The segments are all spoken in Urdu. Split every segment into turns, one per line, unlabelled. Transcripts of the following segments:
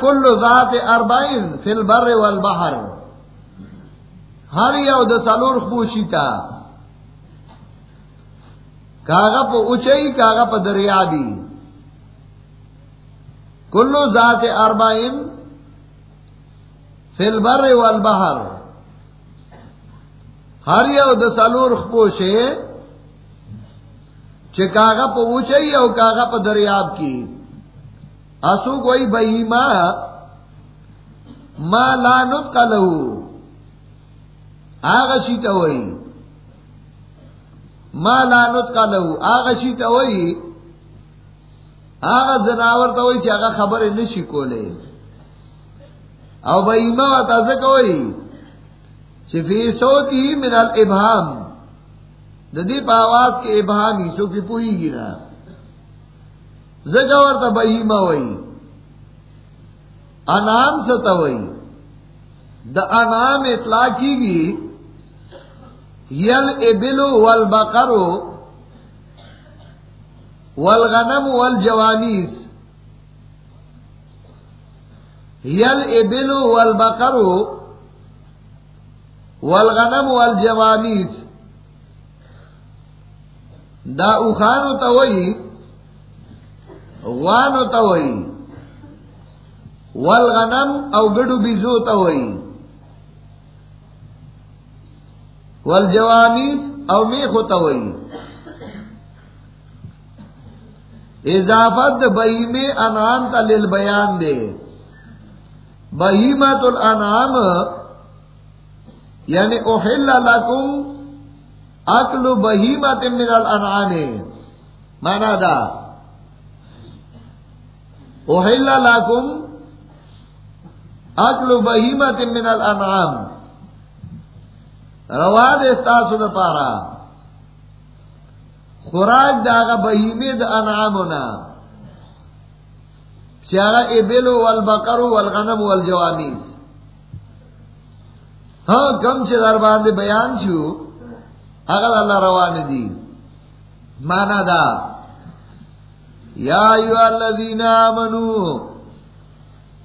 کل ذات اربعین فی البر والبحر. ہر یو د خوشی تا. کاغا پا اچئی کاغا پا دریابی کلو ذات اربعین فی البر والبحر. ہر یو د سلور خوشی چھ کاغا پا اچئی او کاغا پا دریاب کی. اسو کوئی بہی ماں ماں لانت کا لہو آگ سیتا ہوئی۔ ماں لانت کا لہو آگ سیتا ہوئی۔ آگ زناور تو ہوئی چاہا خبر نشی کولے۔ او بہی ماں تازک ہوئی۔ فی سوتی من الابہام۔ ددی پاواز کے ابہامی سو کی پوئی گرا زگور تا بہیما وئی انام ستا وئی دا انام اطلاع کی گی۔ یل ابلو والبقرو والغنم والجوانیس۔ یل ابلو والبقرو والغنم والجوانیس۔ دا اخانو تا وئی غوانو تا وئی والغنم او گڈو بیزو تا وئی والجوامیز او میخو تا وئی اضافت بہیم انعام تا للبیان دے بہیمت الانعام یعنی احل لکم اکل بہیمت من الانعام. مانا دا. احل لکم اکل بہیمت من الانعام۔ رواد استاسو دا پارا۔ خوراک داغا بہیمی دا انعامنا چاگا ابلو والبقرو والغنم والجوامیز ہاں کم چھ در باندے بیان چھو اگر اللہ روان دی۔ مانا دا، یا ایو الذین آمنو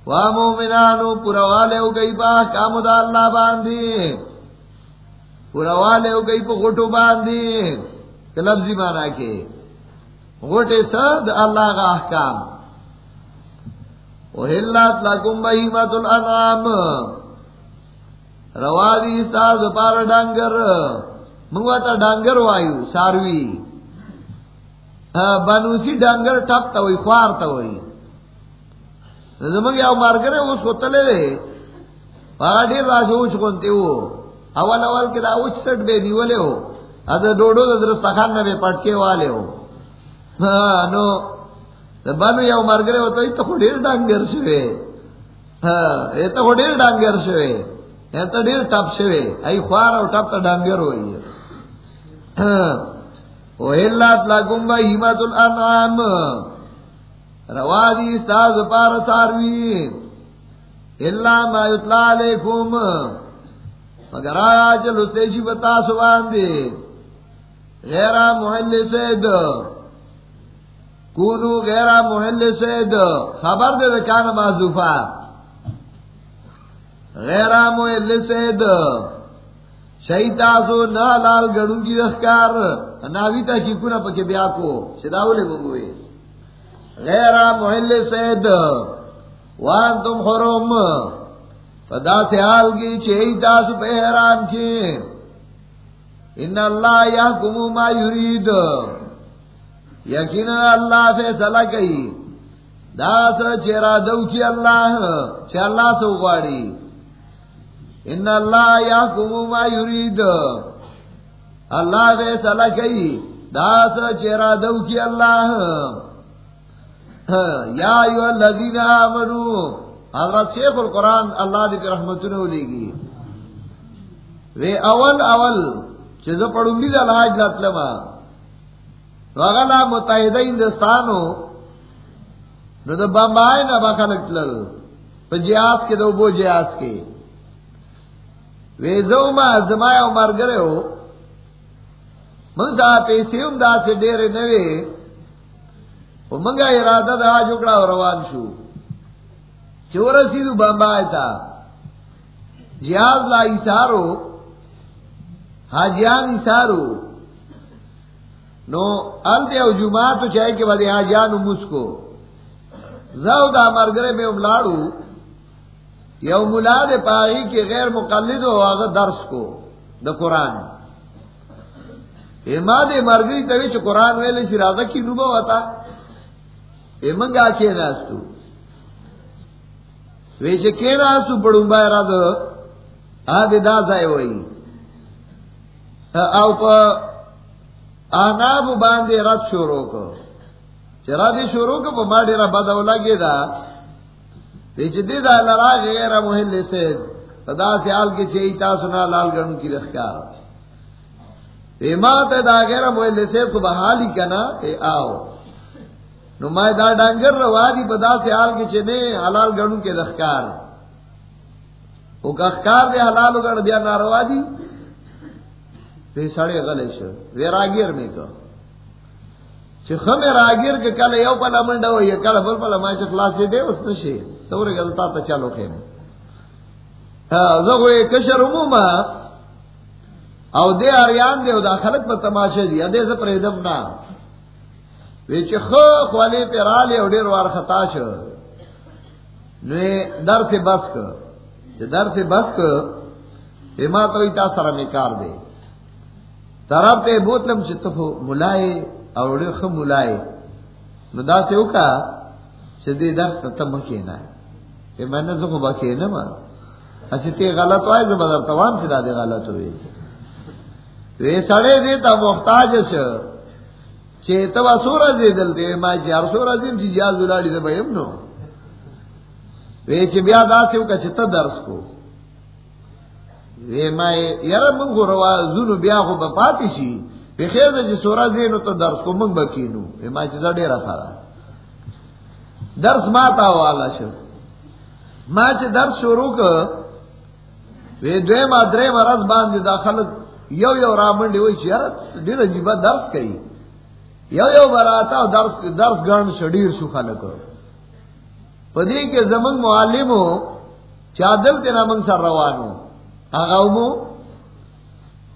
وا مومنانو پورا والے ہو گئی با کام دا اللہ باندھی۔ پورا والے ہو گئی پا باندھی۔ لفظی مانا کے۔ غٹے سد اللہ کا احکام۔ وحلت لکم بہیمت الانعام روادی استاز پار ڈانگر منگوا تا ڈانگر وایو، ساروی۔ بنوسی ڈانگر ٹپ تا ہوئی، خوار تا ہوئی۔ زمانگ یاو مارگرے اس کو تلے دے۔ پاگا دیر اوچ کونتے ہو۔ اول اول کے دا اوچ سٹ بے نیولے ہو۔ دا درستخان پٹکے والے ہو۔ ہاں، نو۔ بنو یاو ہو تو ایتا خو دیر ہاں، ڈانگر شوے۔ ایتا خو دیر ڈانگر شوے۔ ایتا دیر ٹپ شوے۔ ای خوار او ٹپ تا ڈانگر ہوئی۔ وحلت لکم بہیمت الانعام روادی استاز پار ساروی اللہ ما یطلع علیکم مگر آیا چلو سیشی بتا سوان دے۔ غیرہ محل سید۔ کونو غیرہ محل سید۔ خبر دے دکان معذوفہ۔ غیرہ محل سید۔ شہید تاسو نہ لال گڑوں کی رخکار۔ ناوی تا کی کنا پکے بیا کو چداولے منگوئے غیر محل سید وان تم حرم. فدا سے حال کی چھئی تاسو پہ حیران کی ان اللہ یحکم ما یرید. یقین اللہ فیصلہ کئی. دا سر چیرا دو کی اللہ چھ اللہ سو گواڑی ان اللہ یا کم ما یرید. اللہ فیصلہ کئی. داس چیرا دو کی اللہ یا ایو الذین آمنو حضرت شیخ القرآن اللہ دی پر رحمتوں لے گی وے اول اول چیزا پڑھوں بھی دا لاج لطلما وغلا متحدہ ہندوستانو، نو دا بمبائی نا بخلق تلل. پا جیاز کے دو بو جیاز کے. ویزو ما زمایا عمر گرے ہو منگا پیسی ام دا سے دیر نوے منگا ارادہ دا جکڑا روان شو. چورسی دو بمبا تھا جیاز لا اشارو حاجیان اشارو نو التے او جمعہ تو چاہے کہ بھائی حاجیان مسکو زو دا مرگرے میں املاڑو یو ملا دے پاگی کے غیر مقلد ہو آگا درس کو دا قرآن. ایما دے مرگری توی چو قرآن ویلے سی رازہ کی نوبا ہوتا ایمنگا کے ناستو ویچے کے ناستو پڑھوں بای رازہ آدھے دا زائے ہوئی او پا آناب باندے رد شروع کو۔ چرا دی شروع کو پا ماڑی را بداو لگے دا۔ ویچے دی دا لرا غیر محل سے۔ دا سیال کے چیئی تا سنا لال گرن کی رخکار ایما تے دا غیر محل سے تو بحالی کنا۔ اے، آو۔ نو مائے دا ڈانگر روا دی بدا سیال کے چنے حلال گرن کے رخکار او کخکار دے حلال گرن بیا ناروا دی. وی سڑے غلے شو. وی راگیر میں کہ خم راگیر کے کل یو پلا منڈا کل بل پلا خلاص دے اس نشے. تو گلتا تا چلو خیم ہاں، کشر عموما، او دے آریان دے او دا خلق پا تماشا دی، ادے زپر ادم وی چھ خو خوالی پی رالی او دیر وار خطا شو. نوی در سے بس کر در سے بس کر ایما تو ایتا سر میں کار دے طرف تے بوتلم چھ تفو ملائے اور ډیر خو مولای. نو دا څه وکا چې دې درس ته مکینا په مننه زه خو بکینه ما چې ته غلط وای، زه بدل توام چې دا دې غلط وي وې سړې دې ته محتاج شه. چې ته وسوره دل دې ما چې هر سوره دې چې جاز ولاړې ده بهم نو. وې چې بیا دا څه وکا چې درس کو. وې ما یاره موږ وروا زونو بیا خو په پاتې شي بخیر جی سورا زینو تو درس کو منگ بکینو اما چیزا ڈیرا تھا درس ما تا والا شو. ما چی درس شروع کر وی دوی ما دری مرز باندی داخل یو یو رامنڈی وی چی ارد دیر جیبا درس کئی. یو یو براتا درس درس گرن شو دیر شو خلق پدی کے زمن معلمو چادل تینا منگ سر روانو آغاو مو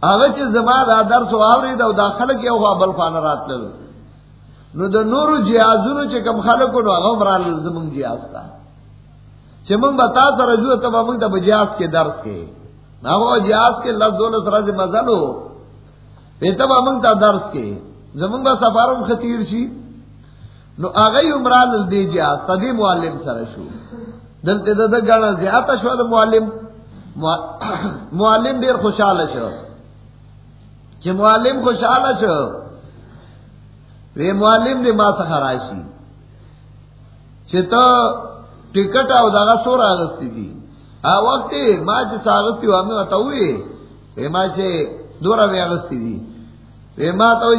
هغه زما دا درس واوري دا داخله کې او بل خانه راتل نو د نورو جهازونو چې کم خلکو نو هغه مرال زمون جهاز تا چې مونږ به تاسو رجوع ته مونږ ته بجاز کې درس کې. هغه جهاز کې لږ دول سره دې مزلو په ته مونږ ته درس کې. زمون به سفرم خطیر شي. نو هغه عمران دې جهاز ته دې معلم سره شو. دلته د غاڼه زیاته شو د معلم. معلم ډیر خوشاله شو. چې معلم خوشاله شو، وی معلم دې ما څخه راشي. چې ته ټیکټ او دغه سور اغستی دي. ا وخت ما چې ساغستی و امه ته وی ما چې دورا وی اغستی دي. وی ما ته وی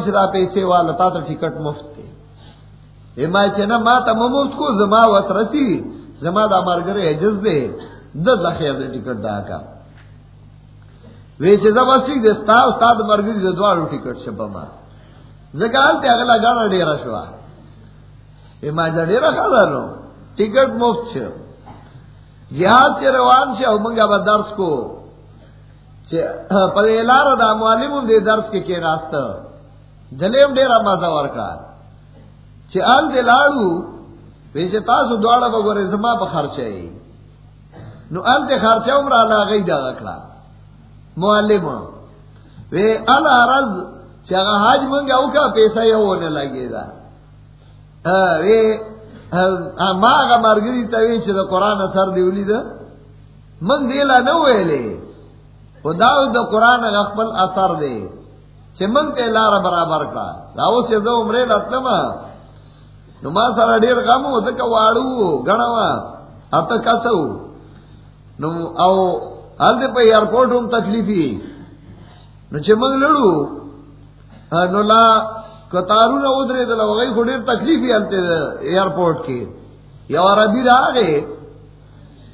چې والا تا ته ټیکټ مفت دی ما چې ما ته مفت کو زما وسرتی زما دا مرګره اجازه ده د ځخه دې ټیکټ دا کا۔ وی چې زبستی د ستا استاد مرګري د دوالو ټیکټ شپه ما۔ زګال ته اغلا غاړه ډیره شو ما ځا ډیره خبرو ټیکټ مفت شه jihad چې روان شه او مونږه به درس کو۔ چې په لار د درس کې کې راسته دلیم ډیره مزه ورکا چې آل دې لاړو، وی چې تاسو دواړه وګورئ زما په خرچه نو آل دې خرچه عمر علا غي دا کړه. معلم وی ال ارز چې هغه حج مونږ او کا پیسې یو نه لګی دا وی ما هغه مرګری ته وی چې د قران اثر دی ولید من دی لا نه ویلې خدا د قران خپل اثر دی. چې من ته لار برابر کړه. دا اوس چې زه عمره لاتم نو ما سره ډیر غم و، ځکه واړو غنوا اته کاسو نو او حال دے پہ ایئرپورٹ ہوں تکلیفی نو چھ منگ لڑو نو لا کتارو نہ ادرے دل وغی خودیر تکلیفی حالتے ایئرپورٹ کے یا عربی را آگے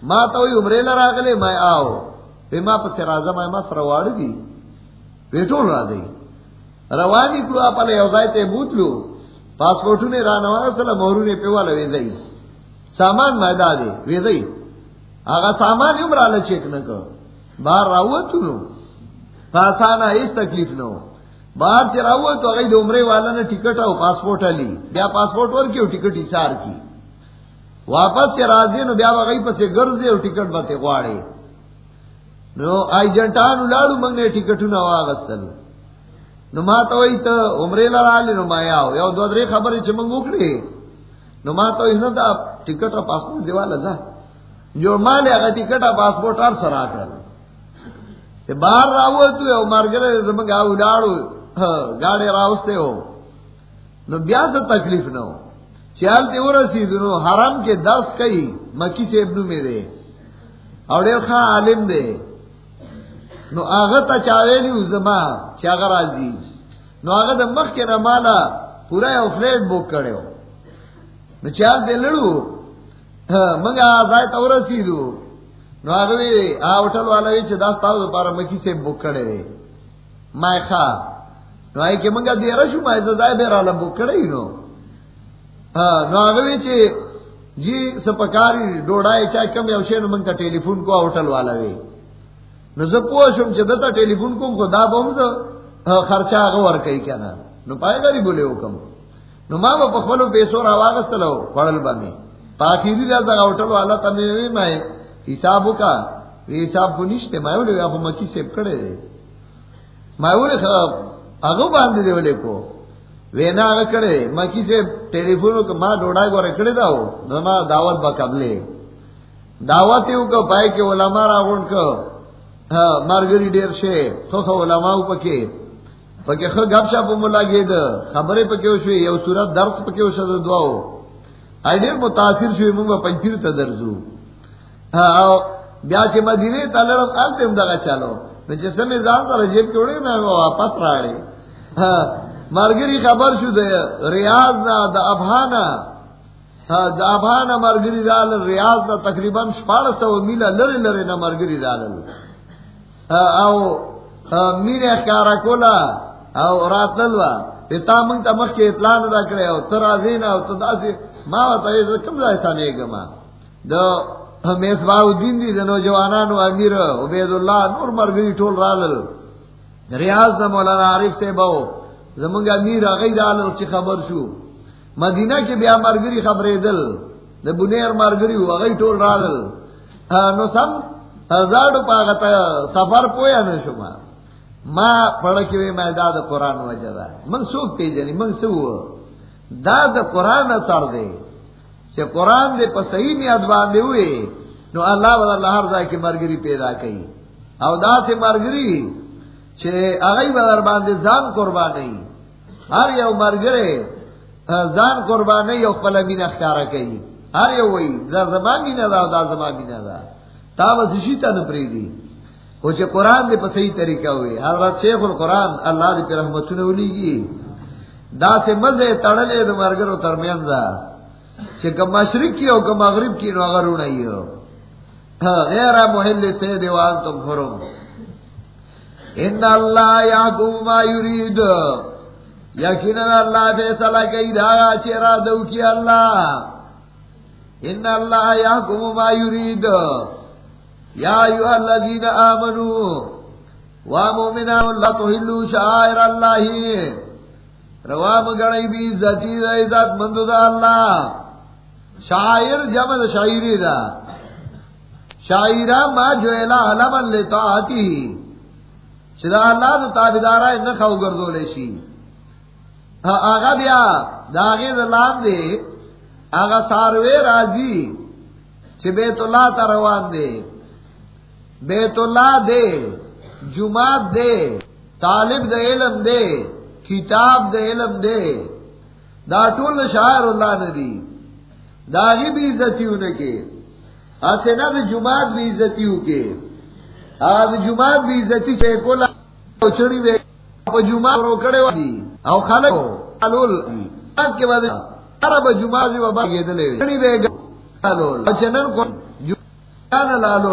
ما توی عمرے لر آگلے میں آو. پہ ما پس رازم آئی ما سرواڑ دی پیٹول را دی روانی کلو آپ علی اوزائی تے بوت لو پاسپورٹو نے رانوانا سلا مہرو نے پیوالا ویزائی سامان میدا دے وی دئی آگا سامان یوں رالا چیک نہ باہر راؤ تو نو پاسانا اس تکلیف نہ ہو باہر سے راؤ تو اگئی عمرے والا نے ٹکٹ آؤ پاسپورٹ لی بیا پاسپورٹ ور کیوں ٹکٹ اشار کی واپس سے راضی نو بیا وگئی پسے گرزے اور ٹکٹ بتے گواڑے نو آئی لاڑو منگنے ٹکٹ نہ واغستل. نو ما تو وی تو عمرے لڑالی نو ما یاو. یو دو درے خبر چھ منگوکڑی نو ما تو اینا دا ٹکٹ اور پاسپورٹ دیوالا جا جو مالے اگر ٹکٹ اور پاسپورٹ اور سرا کر باہر راو تو یو مرگرے زمانگا اولارو گاڑی راوستے ہو نو بیا تو تکلیف نہ ہو چیالتے ہو رسی دنو حرم کے درس کئی مکی سے ابنو میں دے اور دیر خواہ عالم دے نو آغا تا چاویلیو زما چاگا راجی نو آغا دا مخ کے نمالا پورا یو فلیٹ بوک کرے ہو. نو چال دے لڑو، منگا آزائی تا ورسی دو نو آغا وی آوٹل والا وی چه داستاو دا پارا مکی سے بوک کرے دے. مائی خواہ نو آئی که منگا دیرا شو مائی زدائی بیرالا بوک کرے نو. نو آغا وی چه جی سپکاری ڈوڑائی چاہی کم یو شے نو منگا ٹیلی فون کو آوٹل والا وی. نو زه پوښوم چې دته ټلیفون کوم خدا به موږ خرچه هغه ور کوي کنه نو پای غری بوله وکم؟ نو ما په خپل پیسو را واغستلو پړل باندې پاخیری راځه اوټل والا ته وی ما حساب وکا حساب کو نشته، ما ولې هغه مکی سیب کړي ما ولې هغه باندې دی ولې کو وینا هغه کړي مکی سے ټلیفون کو ما ډوډۍ غوړې کړي داو نو ما دعوت با قبلې. دعوت یو کو پای کې علماء راغون کو مارگری ڈیر شے خو خو علماء پکے پکے خو گپ شپ مولا گید خبرے پکے شوی یو صورت درس پکے وشو دعاو ای ډیر متاثر شوی، موږ پنځیر ته درځو. او بیا چې مدینه ته لړم الته هم دغه چالو نو چې سمې ځان سره جیب کې وړې مې واپس راړې. مارګری خبر شو، د ریاض نه، د افغانا د افغانا مارګری رال ریاض دا تقریباً 1400 میله لری لری نه مارګری رال او میر اخکارا کولا او راتلوا پتا منگ تا مخ کے اطلاع ندا کرے او تر آزین او تدا سی ما و تا ایسا کم دا سانے گما دو میسباہ الدین دی دنو جوانانو امیر عبید اللہ نور مرگری ٹول رالل. ریاض دا مولانا عارف سے باو زمانگ امیر آغی دالل چی خبر شو. مدینہ کے بیا مرگری خبر دل دا بنیر مرگری ہو آغی ٹول رالل. نو سم زاڑو پاگتا سفر پویا نشما ما پڑکی میں داد قرآن وجہ دا من سوک پی جنی من سو داد قرآن اثر دے چھے قرآن دے پا صحیح نیاد باندے ہوئے نو اللہ و اللہ ہر ذا کی مرگری پیدا کئی او دا سے مرگری چھے اغی بدر باندے زان قربانی ہر یو مرگرے زان قربانی یو پلا مین اخکارا کئی ہر یو وئی دا زمان مینا دا دا زمان مینا دا تا بس شیطا نپری دی وہ چھے قرآن دے پا صحیح طریقہ ہوئے حضرت شیخ القرآن اللہ دے پی رحمتونے ہولی گی دا سے مزے تڑلے دو مرگر و ترمیان دا چھے کم مشرق کی ہو کم مغرب کی نو اگر اونائی ہو غیر محل سے دیوان تم فرم ان اللہ یاکم ما یرید. یقینا اللہ فیصلہ کئی داغا چیرا دو کی اللہ ان اللہ یاکم ما یرید. یا ایوہ الذین آمنو وامومنان لا تحلو شائر اللہ. روام گڑی بھی عزتی دا عزت مندو دا اللہ. شاعر جمع دا شاعری دا. شاعرہ ما جو الہ علم لیتا آتی چدا اللہ دا تابدارہ نخو گردو لیشی ہاں، آغا بیا داغی دا لان دے. آغا ساروے راجی چھ بیت اللہ تا روان دے. بیت اللہ دے جماعت دے، طالب دے علم دے، کتاب دے علم دے۔ دا ٹول شاعر اللہ ندی داغی بھی عزتی ہونے کے۔ آسے نہ جماعت بھی عزتی ہو کے۔ آج جماعت بھی عزتی چاہے کولا چڑی وے۔ جمعہ روکڑے والی او خالق ہو۔ علول کے بعد عرب جمعہ جو بابا یہ دلے۔ چڑی وے علول چنن کو جمعہ لالو۔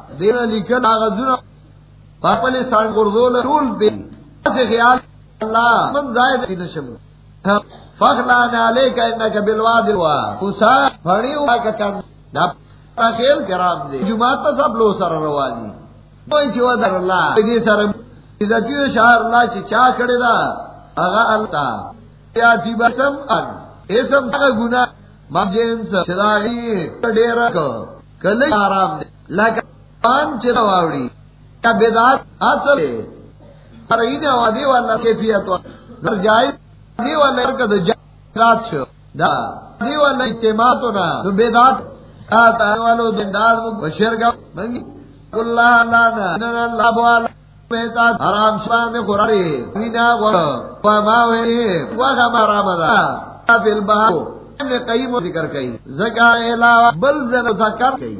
دین لیکل هغه زونه سان ګرځول ټول به څه خیال الله من زائد کی نشم فخلان علیک انک بالواد الوا وسا پھڑیو کچن دا خیل کرام دے جمعہ تا سب لو سر روازی کوئی چوا در اللہ دې سره عزتی شهر الله چې چا کړی دا هغه الله یا جی تی بسم ان اسم هغه ګنا مجنس چداغي ډیر کو کله آرام دے لکه پان چې راوړي کا بدعت اصل پر اینه وادي والا کیفیت دی والا جات شو۔ دا دی والا اجتماع تو نا بیدات آتا والو دنداز بشیر گا منگی اللہ اللہ بوالا حرام خوراری وینا غور وغا فی البحر ذکر کئی۔ زکا علاوہ بل زن ذکر کئی۔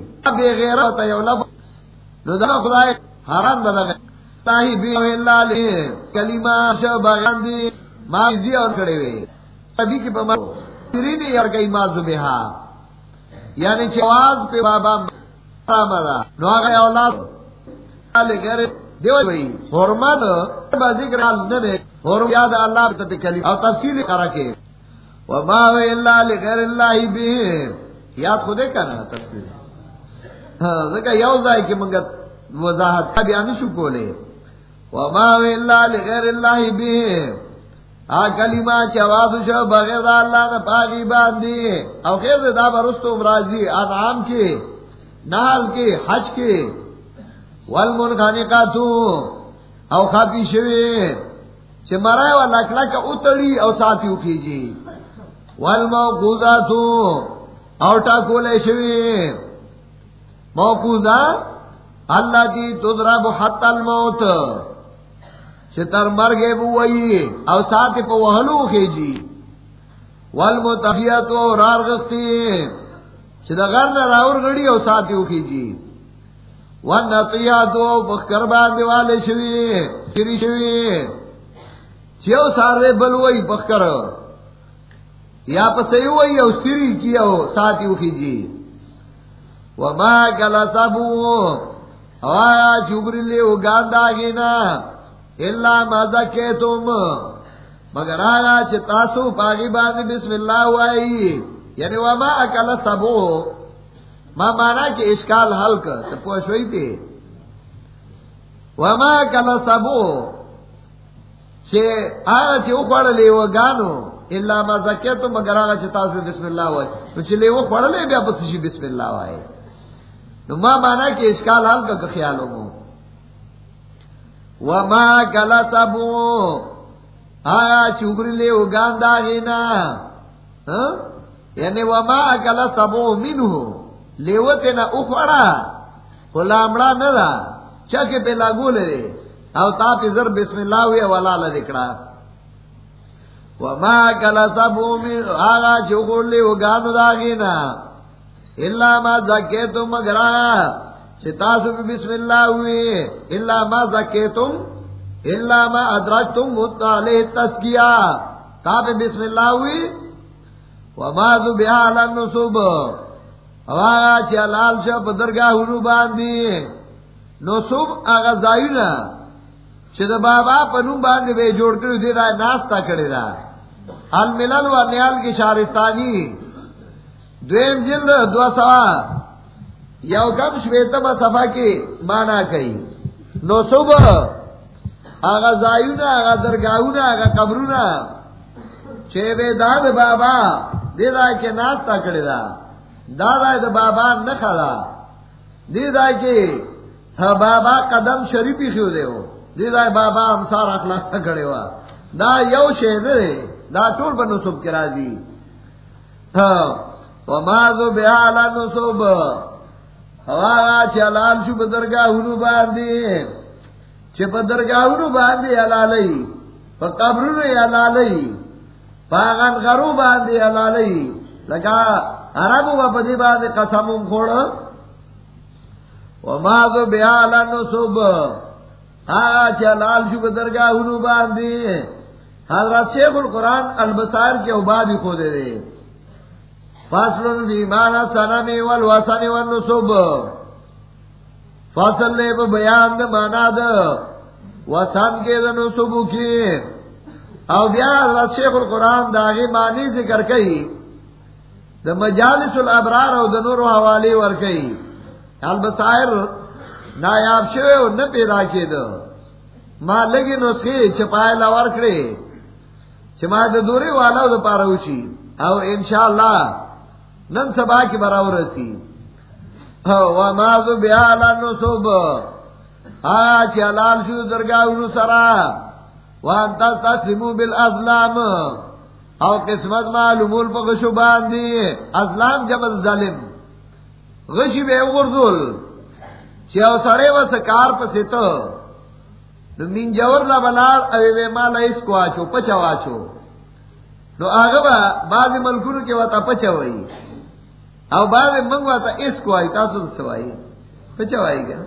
دا خدای حرام بدا گئی تاہی بیوی اللہ کلمہ ماضی اور کھڑے ہوئے ابھی تیری نے یار کئی ماضو بہا یعنی چواز پہ بابا مدا نو آگا اولاد لے دیو جی با ذکر حرم یاد اللہ تفصیل کرا کے. وما اللہ لغیر اللہ بھی یاد خودے کنا تفصیل. ذکر یو ذائی کی منگت وضاحت بیانی شو کولے وما وی اللہ لغیر اللہ بھی آ کلمہ چواز شو، بغیر اللہ نہ پاگی باندھی او خیر دا برستو امراضی انعام کے نال کے حج کے والمن خانے کا تو او خاپی شوی چھ مرائے والا لکلا اتڑی او ساتھی اٹھی جی والموقوزا تو او ٹاکولے شوی. موقوزا اللہ کی تضرب حتی الموت چتر مر گئے بوئی او ساتھ پا وحلو خیجی والمتفیت و رار غستی چتا غرن راور گڑی او ساتھ خیجی۔ والنطیات و بخکر باندے والے شوی، سری شوی چیو سارے بلوئی بخکر، یا پسی ہوئی او سری کیا ساتھ خیجی۔ وما کلا سبو آیا چوبری لے اگاندا گینا. اللہ مزا کے تم مگر آیا چاسو پاگی باندھ بسم اللہ وائی. یعنی وما اکل سبو ماں مانا کہ اشکال حل کر. تو پہ وما اکل سبو چھ آیا چھ اخوڑ لے وہ گانو اللہ مزا کے تم مگر آیا چاسو بسم اللہ وائی. تو چلے وہ خوڑ لے بیا پسیشی بسم اللہ وائی. نو مانا کہ اس اشکال حل کر خیالوں میں وما کلا سبو آیا چوبری لے اگاندا گینا ہاں؟ یعنی وما کلا سبو منو لیوتے نا اخوڑا غلامڑا ندا چکے پہ لاگو لے۔ او تا پی ذر بسم اللہ ہوئے والا لدکڑا وما کلا سبو من آیا چوبری لے اگانو دا گینا اللہ ما بسم اللہ ہوئے اللہ ما زکے تم اللہ ما تم مطالع تسکیا تا پہ بسم اللہ ہوئی، وما ذو بیالا نصوب واغا چی لال شب درگاہ ہنو باندی۔ نصوب آغا زائیونا بابا پنو باندی بے جوڑ کرو دی رائے ناستا کردی را الملل و نیال کی شارستانی۔ دویم جلد دو سوا. یو کم شویتم صفا کی مانا کئی. نو صبح. آغا زائیونا آغا درگاہونا آغا قبرونا. چھے بے داد بابا دی دا کے ناستا کڑی دا. دادا دا بابا نکھا دا. دی دا کے بابا قدم شریفی خیو دے ہو. دی دا بابا ہمسار اخلاصا کڑی ہوا. دا یو شے دے دا ٹول پر نصب کرا دی وما ہاں. ذو بیالا نصب. ہوا چلال شو بدرگاہ ہنو باندی چھ بدرگاہ ہنو باندی علالی پا علالی پا باندی علالی لگا عرب ہوا پدی بات قسم کھوڑ وما بیالا نصب. آچا لال شو بدرگاہ باندی حضرت شیخ القرآن البسائر کے عبادی خود دے فصل فی مانا سنمی والوسن والنصب. فصل لے پا بیان دا مانا دا وسن کے دا نصب کی. او بیا حضرت شیخ القرآن دا آغی معنی ذکر کئی. دا مجالس الابرار او دا نور و حوالی ور کئی. البسائر نایاب شوے و نہ پیدا کی دا ما لگی نسخی چپائے لور کرے. چما دا دوری والا دا پاروشی او انشاءاللہ نن سبا کی براور سی وما ذو بیالا نصب آچ حلال شو درگاہ سرا۔ وانتا تسلمو بالازلام۔ او قسمت معلومول پا غشو باندی۔ ازلام جمع ظلم غشی بے غرزول۔ چی او سڑے و سکار پا سیتا نو من جور لبلار اوی بے مالا اس کو آچو پچا آچو نو آگا با، بعضی ملکونو کے واتا پچا وئی او بعضی منگ واتا اس کو آئی، تاسو سوائی پچا وائی گا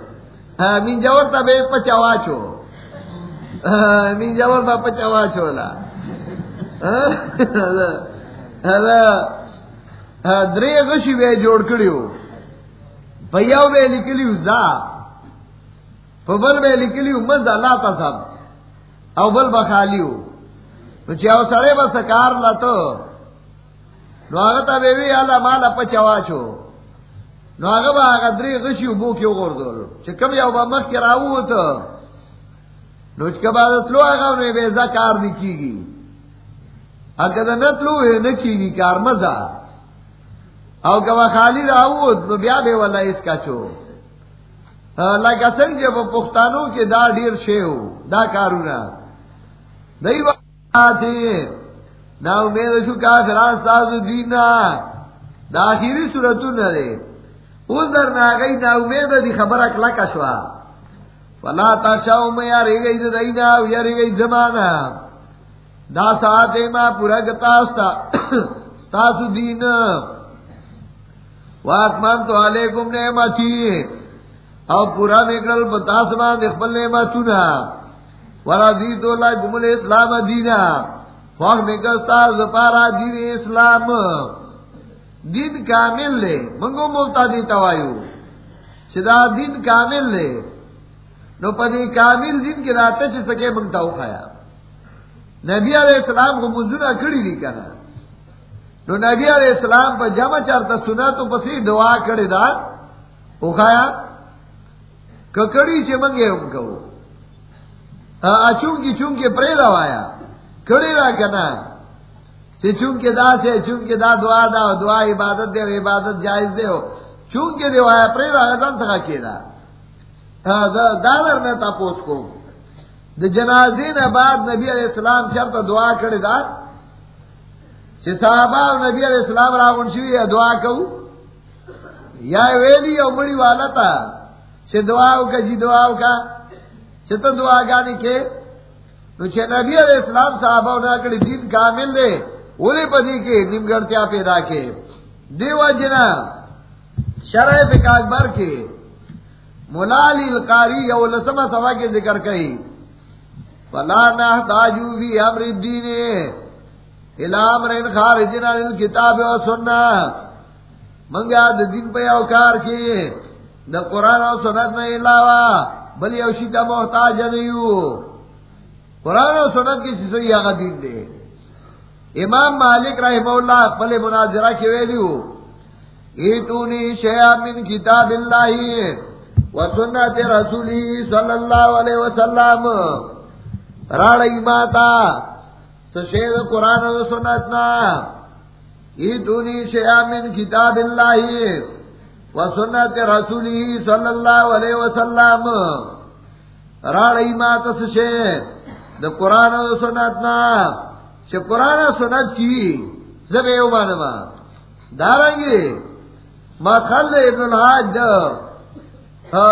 من جور تا بے پچا آچو من جور با پچا آچو لا؟ درے غشی بے جوڑ کریو پیاو بے لکلیو زا. بل بے لکلیو مند اللہ تا سب او بل بخالیو چی او سڑے با سکار لاتو نو آگا تا بے اللہ مالا پچوا چو نو آگا با آگا دری غشیو بو کیو گردول چی کم یاو با مخ کراو تو نو چی کبا دتلو آگا نو بے زا کار نکی گی اگر دا نتلو ہے نکی گی کار مزا او کبا خالی راو نو بیا بے والا اس کا چو لکه څنګه په پښتانو کې دا ډیر شی وو، دا کارونه. دای واته نا امید شو کافران ساز دینا دا اخیری صورتونه دي اوس در ناګی نا امید دي خبره کلا کشوا فلا تاسو مې یاري گئی دینا یاري گئی زمانہ. دا ساعت ما پورا گتا استا ستاسو دین. واکمان تو علیکم نعمتی. او پورا میکڑل بتاسما دخبل نعمتونا. ورا دی تو لا گمل اسلام دینا. فوق میکستا زپارا دین اسلام. دین کامل لے. منگو مفتا دی توایو چدا دین کامل لے. نو پدی کامل دین کی راتے چھ سکے منگتاو خایا. نبی علیہ السلام کو منظورہ کڑی دی کنا نو نبی علیہ السلام پا جمع چارتا سنا تو پسی دعا کڑی دا. اخایا ککڑی چ منگے ہم کو چونکی چونکہ پرے روایا کڑی را کنا سے چونکہ دا سے، چونکہ دا دعا دا، دعا عبادت دے، عبادت جائز دے ہو۔ چونکہ دے وایا پرے را دن تھا کے ہاں، دا دادر میں تا پوچھ کو۔ د جنازین بعد نبی علیہ السلام چرتا دعا کڑی دا۔ چې صحابہ نبی علیہ السلام را ونشوی دعا کو یا ویلی او مڑی والا تا۔ سے دعاؤں کا جی دعاؤں کا۔ سے تو دعا گانے کے۔ تو نبی علیہ السلام صاحب کڑی دین کامل دے اولی پدی کے نم گڑتیا پیدا کے۔ دیو جنا شرح فک اکبر کے ملالی القاری یا لسما سوا کے ذکر کئی۔ فلا نحتاجو فی امر الدین۔ الام رین خارجنا للکتاب و سننا منگا دین پہ اوکار کیے دا قرآن و سنت نے علاوہ بلی اوشی کا محتاج نہیں قرآن و سنت کی سسوئی آگا دین دے۔ امام مالک رحمہ اللہ پلے مناظرہ کی ویلیو، ایتونی شیعہ من کتاب اللہ و سنت رسولی صلی اللہ علیہ وسلم راڑی ماتا، سشید قرآن و سنتنا۔ ایتونی شیعہ من کتاب اللہ وسنت رسولی صلی اللہ علیہ وسلم راڑی مات سے دا قرآن و سنت نا چھ قرآن و سنت کی زب ایو مانما دارنگی مدخل ابن الحاج دا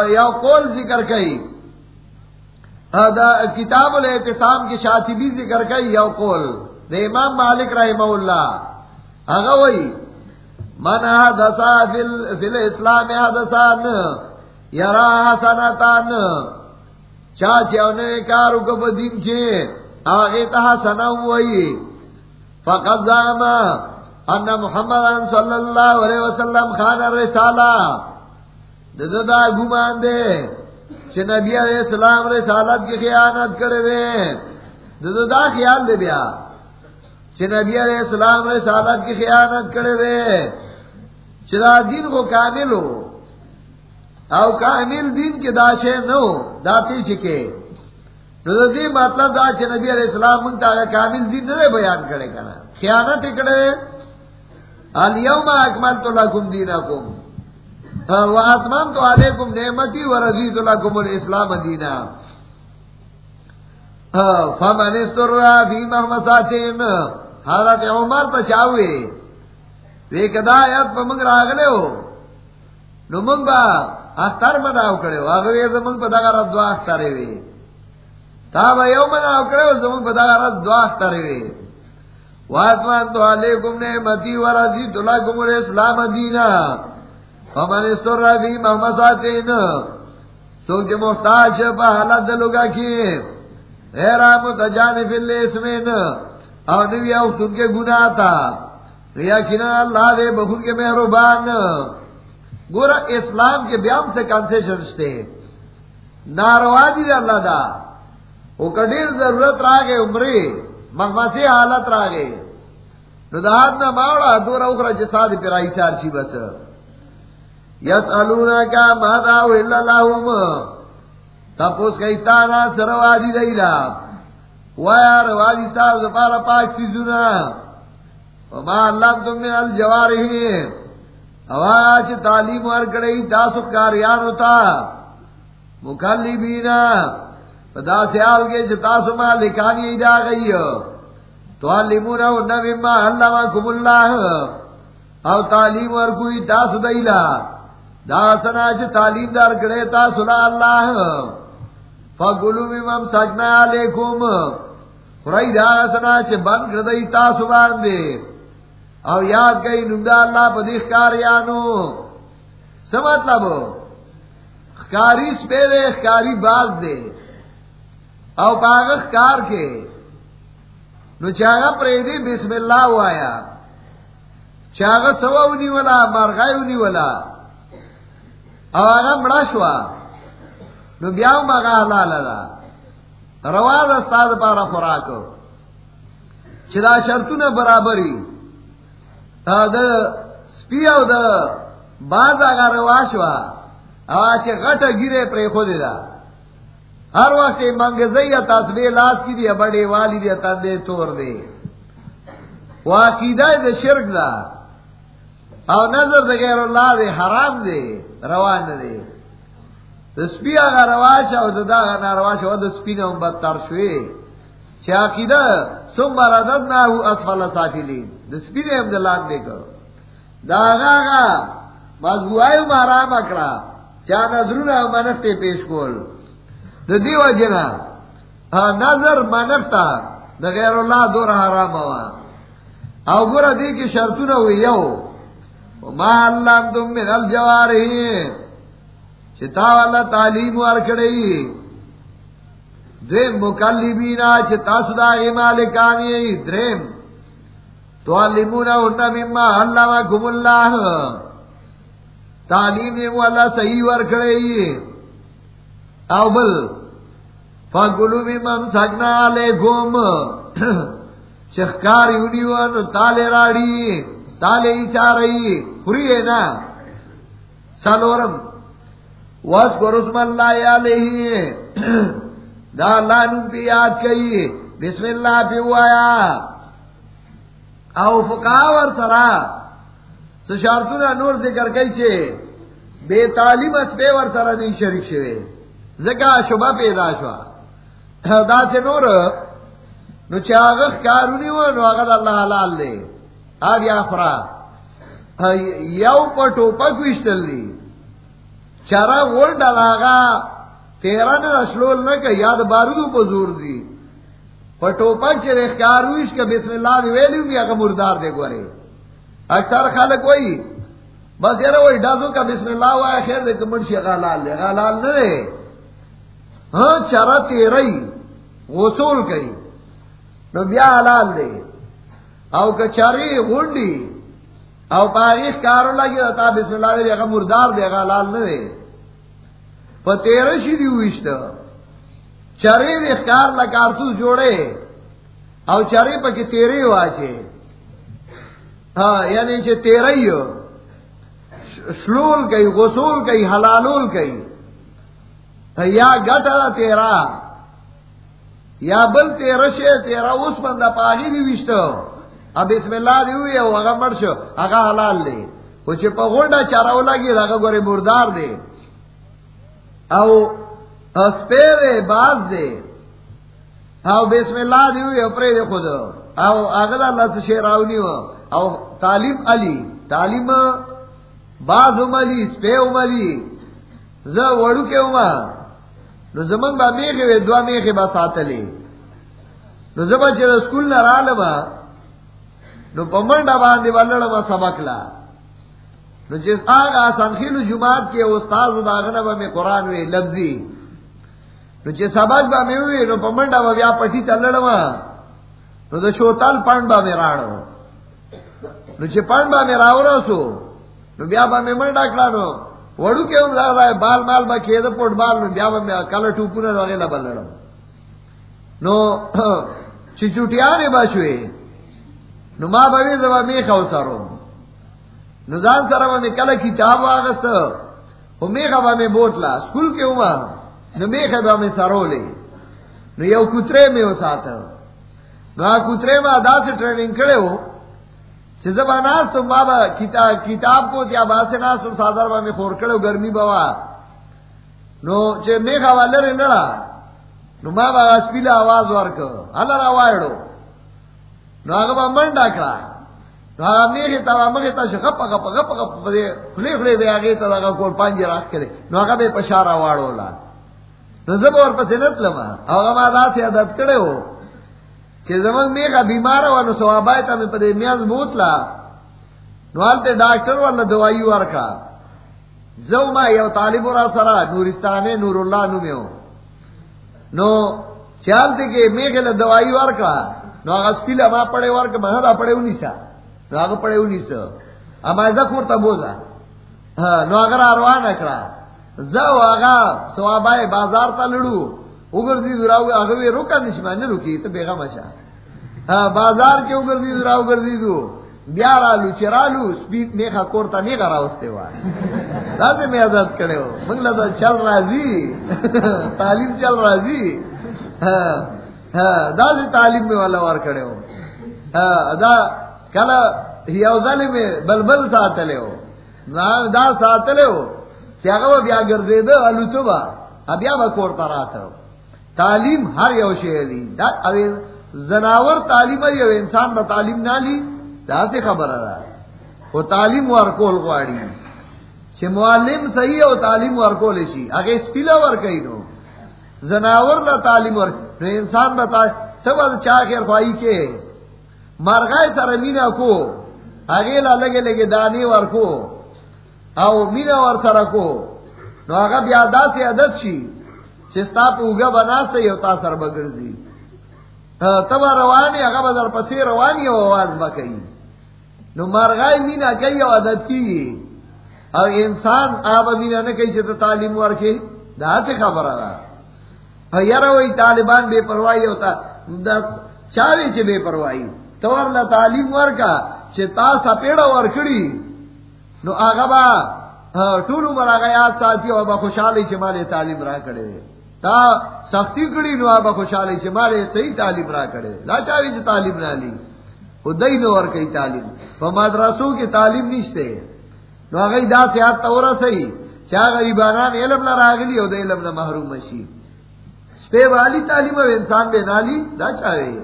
یا قول ذکر کئی دا کتاب الاعتصام کی شاطبی ذکر کئی یا قول. دا امام مالک رحمہ اللہ اگا وئی من حدثا فی الاسلام حدثان یرا حسنتان. چاچے انہیں کارو کب دین کے آگے تہا سنا ہوئی فقط زاما ان محمد صلی اللہ علیہ وسلم خان رسالہ ددا گمان دے، چھ نبی علیہ السلام رسالت کی خیانت کرے دے. ددا خیال دے بیا. چھ نبی علیہ السلام رسالت کی خیانت کرے دے. چرا دین کو کامل ہو. او کامل دین کے داشے نو داتی چکے۔ دی مطلب دا چھ نبی علیہ السلام منتا کامل دین نہ بیان کرے کنا۔ خیانت کرے۔ الیوم اکملت لکم دینکم۔ و اتممت علیکم نعمتی و رضیت لکم الاسلام دینا۔ فمن استر فی محمساتین حضرت عمر تا چاوئے۔ ویک دا آیات پا منگ راگلے ہو۔ نو منگ با اختر مناو کرے ہو آگوی زمان پا داگا رد دعا اخترے وی. تا با یو مناو کرے ہو زمان پا داگا رد دعا اخترے وی. واتمان تو علیکم نعمتی و رضیت لکم الاسلام دینا. فمن استر فی محمساتین سوک جو محتاج پا حالت دلوگا کی. غیر آمد جانب اللہ اسمین اور نوی او سن کے گناہ تھا یقینا اللہ دے بخون کے مہربان. گورا اسلام کے بیام سے کنسیشن تھے ناروا دی اللہ دا۔ وہ کڈیر ضرورت را گئے عمری، مغمسی حالت را گئے ندہات نہ ماوڑا، دورا اخرا جساد پیرائی چارچی بس۔ یس الونا کا مادا اللہ لہم تپوس کا استانا سروادی دیلا ویا روادی تا زفار پاک سیزونا وما اللہ تم میں الجوارہی اوایا چھ تعلیم ورکڑی، تاسو کاریانو تا. مکلی بینا پدا سیال کے چھ تاسو ما لکانی ایدا گئی تو علمونا نبی ما اللہ کم اللہ. او تعلیم ورکوی تاسو دیلا. دا سنا چھ تعلیم دار کڑے تاسو لا اللہ. فگلو مم سجنا علیکم. خرائی دا سنا چھ بند کردئی تاسو باندے. او یاد گئی نمدا اللہ پدیخ کاریانو سمطلب خکاری سپے دے خکاری باز دے. او پاگخ کار کے، نو چاگا پریدی بسم اللہ ہوایا چاگا سوا انہی والا مرغائی انہی والا او آگا مڑا شوا نو بیاو مگا حلال دا رواز استاد پارا خوراکو. چدا شرطو برابری سپی او دا باز آگا رواشوا او چه غٹ گیره پری خودی دا ہر وقت منگزی یا تصبیح لاس کی دی بڑی والی دی تندے تور دی. واقیدہ دا شرک دا او نظر دا غیر اللہ دی، حرام دی، روان دی. دا سپی آگا رواشا او دا دا آگا نارواشا او دا سپی نام بدتر شوی چه عقیدہ سم برددناہو اسفل سافلین. دسپی نے امدلان دے کر داغا گا مضبوعی مارا مکڑا چاہ نظرون منفتے پیش کول. دا دیو جنا نظر منفتا دا غیر اللہ دور حرام ہوا او گورا دی کی شرطون ہوئی یو ما اللہ تم من الجوارہی چتا والا تعلیم ورکڑئی درم مکلبینا چتا سدا مالکانی درم تو علمونا انتا مما اللہ کم اللہ تعلیم نیمو اللہ صحیح ورکڑے او بل فاقلو ممم سکنا علیکم شخکار یونیون، تالے راڑی، تالے ایسا رئی خوری ہے نا؟ سالورم۔ وس وَاسْكُرُ اسْمَ اللَّهِ عَلَيْهِ۔ دا اللہ نم پی یاد کئی۔ بسم اللہ پی ہوایا او فکاور سرا. سشارتونا نور ذکر کئی چھے بے تعلیم اس پہ ور سرا نہیں شرک شوے. زکا شبہ پیدا شوا. دا سے نور، نو چاگخ کارونی و نو اغد اللہ حلال لے. آگ یا خرا یو پا ٹوپک وشتل لی چرا ورد آگا تیرا نے اشلول نہ یاد بارودو پہ زور دی. پٹوپا چر اختیار ہوئی، اس کا بسم اللہ دی ویلیو بھی اگر مردار دے گورے اکثر خالق وہی، بس یار وہی ڈازو کا بسم اللہ ہوا ہے خیر دے کہ منشی غالال لے غالال نہ دے۔ ہاں چارا تیرئی، غسول کئی نو بیا حلال دے۔ او کچاری غنڈی، او پاگیش کارو لگی تا بسم اللہ دے، اگا مردار دے غالال نہ دے۔ پا تیرشی دی ہوئیشتا چری دے کار لکارتوس جوڑے، او چری پا تیرے واچے ہاں یعنی چھ تیرئی شلول کئی، غسول کئی، حلالول کئی۔ ہاں، یا گٹا تیرا، یا بل تیرا شے، تیرا اس بندہ پاگی بھی وشتو۔ اب بسم اللہ دی ہوئی ہے وہ اگا مرشو اگا حلال دے۔ وہ چھے پا غنڈا چاراو لگی، اگا گورے مردار دے۔ او اسپے باز دے۔ او بسم اللہ دی ہوئی، اپرے دے خود۔ او اگلا اللہ سے شیراونی ہو۔ او تعلیم علی، تعلیم باز املی سپے املی ز وڑو کے اما نو زمان با میخے وی دعا میخے با ساتلی نو زبا چه دا سکول نرال با۔ نو پا منڈا باندی والڑا با سبکلا نو چیز آگا سنخیلو جماعت کے استاز داغنا با میں قرآن وی لفظی۔ نو چه سبک با میں وی نو پا منڈا با بیا پٹی تلڑا با نو دا شوتال پانڈ با میں راڑا نو چه پانڈ با میں راو رسو نو بیا با میں منڈا کلانو وڑو کے ہم زیادہ ہے بال مال با کھید پوٹ بال، نو بیا با میں کالا ٹوپونا نو غیلا بلڑا نو چی چوٹیانے با شوئے نو ما باوی زبا میخا سارو نو زان سارا با میں کلا کتاب آغست او میخا با میں بوتلا سکول کے ہما نو میخا با میں سارو لے نو یو کترے میں ہو ساتا نو آ کترے میں ادا سے ٹریننگ کرے ہو ناس تم بابا کتاب کو تیا باس ناس تم سادر با میں خور کرو گرمی بوا نو چے میخا والا رے لڑا نو ما با اسپیلا آواز ورک اللہ را وائڑو نو آگا با من ڈاکڑا نو آگا میخی تا مخی تا شا غپ غپ غپ غپ دے خلی خلی دے آگے تا آگا کول پانجی راک کرے نو آگا بے پشارا وارو لا نو اور پسی نت لما آگا ما دا سی عدد کرے ہو چه زمان میگا بیمار و نو سوابای تا می پده میاز بوتلا نو حالت ڈاکٹر والا دوائی ورکا زو ما، یو طالب را سرا نورستان نور اللہ نو میو نو چالتے کہ میگا دوائی ورکا نو آگا سپیلا ما پڑے ورکا ما دا پڑے ہونی سا نو آگا پڑے ہونی سا اما ایزا کورتا بوزا نو اگر آروان اکڑا زو آگا سوابای بازار تا لڑو اگر دی دراو اگر وی روکا نشما نه روکی ته بیغه مشا بازار کې اگر دی دراو اگر دی دو بیا رالو چرالو سپیډ میخه کوړتا نه غرا واستې و دا ته می آزاد کړو موږ لا چل راځي. تعلیم چل راځي. دا دې تعلیم می والا ور کړو دا کله یو ظالم بلبل ساتلو نا دا ساتلو چې هغه بیا ګرځیدو الوتو با. بیا به کوړتا راته. تعلیم ہر یو شہری زناور تعلیم یو انسان با تعلیم نہ لی دا سے خبر ہے وہ تعلیم وار کول گواڑی چھ معلم صحیح ہو تعلیم وار شی اگے اسپیلا ور کئی نو. زناور لا تعلیم ور انسان بتا سب چاہ کے رفائی کے مارگائے سرمینا کو. اگے لا لگے لگے دانی ور کو او مینا ور سر کو. نو اگا بیادا سے عدد شی چستا پوگا بنا سے ہوتا سر بگردی تب روانی اگر بدر پسی روانی ہو آواز بکئی نو مرغائی مینا کئی او عدد کی اور انسان آب مینا نے کئی چھتا تعلیم ورکی دا تی خبر آگا یرا وہی طالبان بے پروائی ہوتا دا چاوی چھ بے پروائی تو ورلا تعلیم ورکا چھ تا سپیڑا ورکڑی نو آگا با ٹولو مر آگا یاد ساتھی ہو با خوشحالی چھ مالے تعلیم را کڑے تا سختی کڑی نو آبا خوشحالی چھ مارے صحیح تعلیم را کڑے لا چاہوی چھ تعلیم نہ لی. او دئی نو اور کئی تعلیم. فا مدرسو کی تعلیم نیشتے نو آگئی دا سیاد تورا صحیح چاہ غریبانان علم نہ راگلی او دا علم نہ محروم مشی سپے والی تعلیم او انسان بے نالی دا چاہوی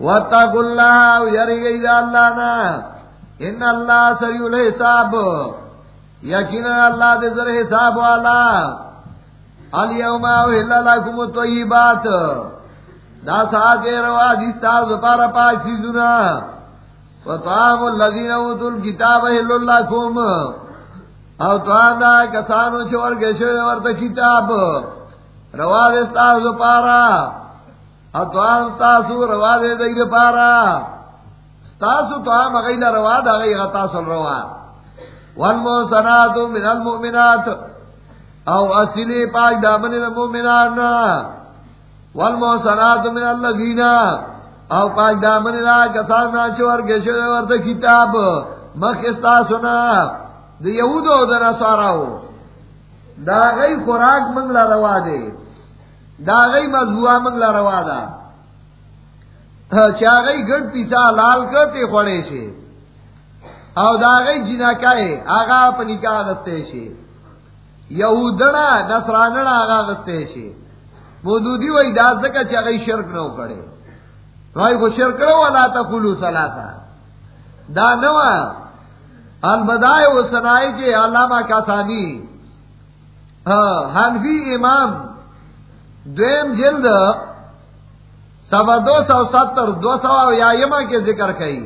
وَاتَّقُوا اللَّهُ يَرِغَيْ اللَّهَ نا ان اللہ سریع الحساب. یقین اللہ دے ذر حساب والا. الیوم اوہل لکم دا ساتھ کے روا دیستا زپارا پاک سیزونا. وطعام الذین اوتوا الكتاب احل لکم. او طعام دا کسانو چور گشو ورته کتاب. روا دے ستاسو پارا. او طعام ستاسو روا دے دے پارا. ستاسو طعام غیل روا دا غی غتاسو روا. والمحسنات من المؤمنات. او اصلی پاک دامن المؤمنان والمحسنات من الذین. او پاک دامن دا کسان ناچور گشو ورد کتاب. مخستا سنا دا یهودو دا نصاراو. دا غی خوراک منگلا روا دے دا غی مضبوعہ منگلا روا دا چا غی گڑ پیسا لال کرتے خوڑے شے او دا غی جنکائے آغا پا نکاح دستے شے یہودنا نصراننا آغا دستے شے مودودی وی دا زکا چا غی شرک نو کرے بھائی کو شرکڑ والا تھا کلو سلا تھا دانوا البدائے وہ سنائے کے علامہ کا ثانی حنفی امام دویم جلد سوا دو سو ستر، دو سو یا یما کے ذکر کئی